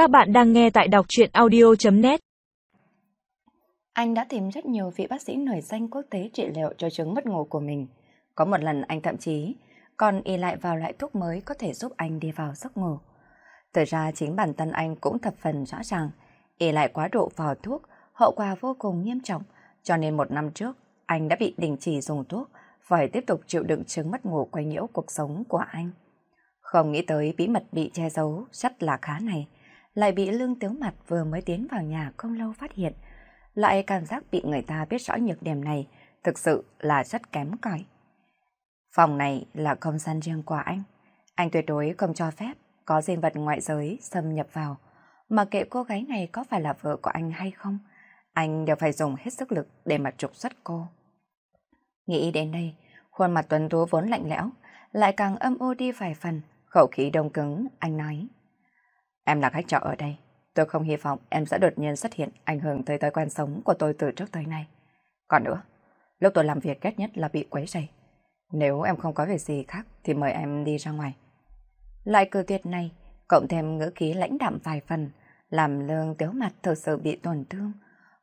Các bạn đang nghe tại đọc truyện audio.net Anh đã tìm rất nhiều vị bác sĩ nổi danh quốc tế trị liệu cho chứng mất ngủ của mình. Có một lần anh thậm chí còn y lại vào loại thuốc mới có thể giúp anh đi vào giấc ngủ. Thực ra chính bản thân anh cũng thập phần rõ ràng, y lại quá độ vào thuốc, hậu quả vô cùng nghiêm trọng, cho nên một năm trước anh đã bị đình chỉ dùng thuốc, phải tiếp tục chịu đựng chứng mất ngủ quay nhiễu cuộc sống của anh. Không nghĩ tới bí mật bị che giấu rất là khá này, lại bị lương tiếu mặt vừa mới tiến vào nhà không lâu phát hiện. Lại cảm giác bị người ta biết rõ nhược điểm này, thực sự là rất kém cỏi. Phòng này là không gian riêng của anh. Anh tuyệt đối không cho phép có sinh vật ngoại giới xâm nhập vào. Mà kệ cô gái này có phải là vợ của anh hay không, anh đều phải dùng hết sức lực để mà trục xuất cô. Nghĩ đến đây, khuôn mặt tuấn tú vốn lạnh lẽo, lại càng âm u đi vài phần, khẩu khí đông cứng, anh nói. Em là khách trọ ở đây, tôi không hy vọng em sẽ đột nhiên xuất hiện ảnh hưởng tới thói quen sống của tôi từ trước tới nay. Còn nữa, lúc tôi làm việc ghét nhất là bị quấy rầy. Nếu em không có việc gì khác thì mời em đi ra ngoài. Loại cử tuyệt này, cộng thêm ngữ khí lãnh đạm vài phần, làm lương tiếu mặt thực sự bị tổn thương.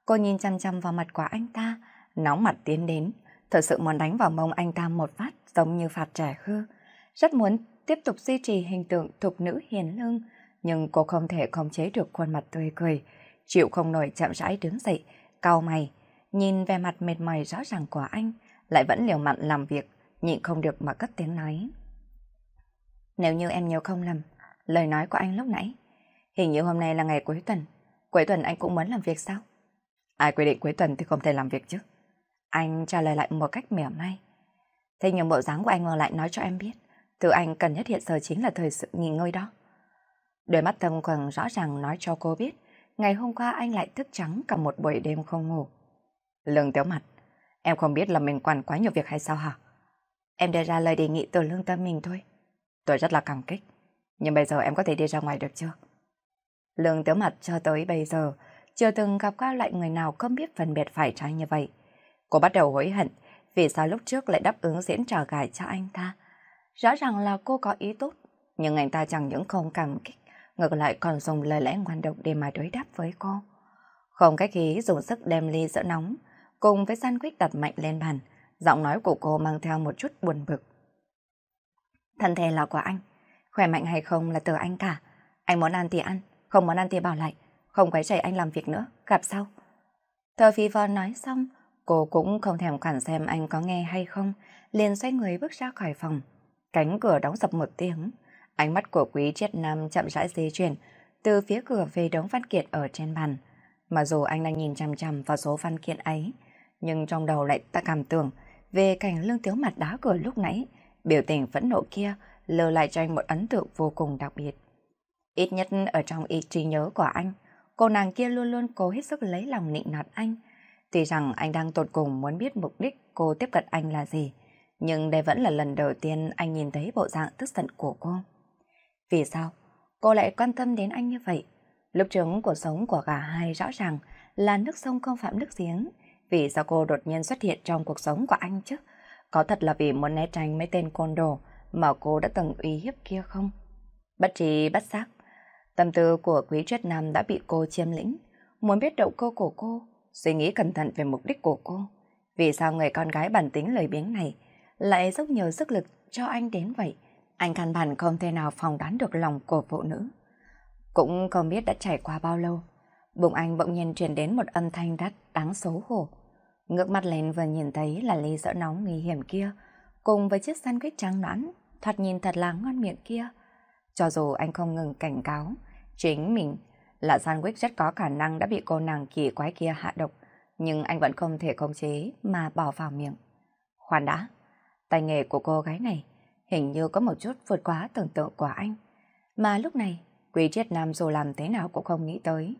Cô nhìn chăm chăm vào mặt của anh ta, nóng mặt tiến đến, thật sự muốn đánh vào mông anh ta một phát giống như phạt trẻ hư. Rất muốn tiếp tục duy trì hình tượng thục nữ hiền lương, nhưng cô không thể khống chế được khuôn mặt tươi cười, chịu không nổi chậm rãi đứng dậy, cau mày, nhìn vẻ mặt mệt mỏi rõ ràng của anh, lại vẫn liều mặn làm việc, nhịn không được mà cất tiếng nói. Nếu như em nhớ không lầm, lời nói của anh lúc nãy, hình như hôm nay là ngày cuối tuần, cuối tuần anh cũng muốn làm việc sao? Ai quy định cuối tuần thì không thể làm việc chứ? Anh trả lời lại một cách mỉa mai. Thế nhưng bộ dáng của anh ngờ lại nói cho em biết, từ anh cần nhất hiện giờ chính là thời sự nghỉ ngơi đó. Đôi mắt thâm quầng rõ ràng nói cho cô biết, ngày hôm qua anh lại thức trắng cả một buổi đêm không ngủ. Lương tiếu mặt, em không biết là mình quản quá nhiều việc hay sao hả? Em đưa ra lời đề nghị từ lương tâm mình thôi. Tôi rất là cảm kích, nhưng bây giờ em có thể đi ra ngoài được chưa? Lương tiếu mặt cho tới bây giờ, chưa từng gặp qua loại người nào không biết phân biệt phải trái như vậy. Cô bắt đầu hối hận vì sao lúc trước lại đáp ứng diễn trò gài cho anh ta. Rõ ràng là cô có ý tốt, nhưng anh ta chẳng những không cảm kích, ngược lại còn dùng lời lẽ ngoan độc để mà đối đáp với cô. Không cách khí dùng sức đem ly sữa nóng, cùng với sandwich đặt mạnh lên bàn, giọng nói của cô mang theo một chút buồn bực. Thân thể là của anh, khỏe mạnh hay không là từ anh cả. Anh muốn ăn thì ăn, không muốn ăn thì bảo lại, không quấy rầy anh làm việc nữa, gặp sau. Thờ phi vò nói xong, cô cũng không thèm quản xem anh có nghe hay không, liền xoay người bước ra khỏi phòng. Cánh cửa đóng sập một tiếng, Ánh mắt của quý triết nam chậm rãi di chuyển từ phía cửa về đống văn kiện ở trên bàn. Mà dù anh đang nhìn chằm chằm vào số văn kiện ấy, nhưng trong đầu lại ta cảm tưởng về cảnh lương tiếu mặt đá cửa lúc nãy, biểu tình phẫn nộ kia lơ lại cho anh một ấn tượng vô cùng đặc biệt. Ít nhất ở trong ý trí nhớ của anh, cô nàng kia luôn luôn cố hết sức lấy lòng nịnh nọt anh. Tuy rằng anh đang tột cùng muốn biết mục đích cô tiếp cận anh là gì, nhưng đây vẫn là lần đầu tiên anh nhìn thấy bộ dạng tức giận của cô. Vì sao? Cô lại quan tâm đến anh như vậy? Lúc trước cuộc sống của cả hai rõ ràng là nước sông không phạm nước giếng. Vì sao cô đột nhiên xuất hiện trong cuộc sống của anh chứ? Có thật là vì muốn né tránh mấy tên côn đồ mà cô đã từng uy hiếp kia không? Bất trí bất giác, tâm tư của quý triết nam đã bị cô chiếm lĩnh. Muốn biết động cơ của cô, suy nghĩ cẩn thận về mục đích của cô. Vì sao người con gái bản tính lời biếng này lại dốc nhiều sức lực cho anh đến vậy? Anh căn bản không thể nào phòng đoán được lòng của phụ nữ. Cũng không biết đã trải qua bao lâu, bụng anh bỗng nhiên truyền đến một âm thanh đắt đáng xấu hổ. Ngước mắt lên vừa nhìn thấy là ly sữa nóng nguy hiểm kia, cùng với chiếc sandwich trắng nõn, thoạt nhìn thật là ngon miệng kia. Cho dù anh không ngừng cảnh cáo, chính mình là sandwich rất có khả năng đã bị cô nàng kỳ quái kia hạ độc, nhưng anh vẫn không thể khống chế mà bỏ vào miệng. Khoan đã, tay nghề của cô gái này hình như có một chút vượt quá tưởng tượng của anh. Mà lúc này, Quý Triết Nam dù làm thế nào cũng không nghĩ tới.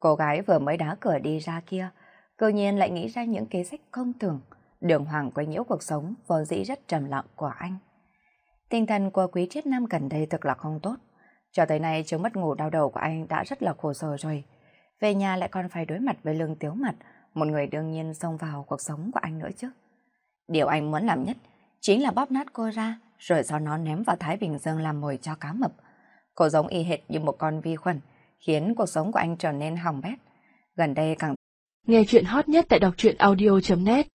Cô gái vừa mới đá cửa đi ra kia, cơ nhiên lại nghĩ ra những kế sách không tưởng, đường hoàng quấy nhiễu cuộc sống vốn dĩ rất trầm lặng của anh. Tinh thần của Quý Triết Nam gần đây thực là không tốt. Cho tới nay chứng mất ngủ đau đầu của anh đã rất là khổ sở rồi. Về nhà lại còn phải đối mặt với lương tiếu mặt, một người đương nhiên xông vào cuộc sống của anh nữa chứ. Điều anh muốn làm nhất chính là bóp nát cô ra, rồi sau nó ném vào Thái Bình Dương làm mồi cho cá mập. Cô giống y hệt như một con vi khuẩn, khiến cuộc sống của anh trở nên hỏng bét. Gần đây càng... Nghe chuyện hot nhất tại đọc truyện audio.net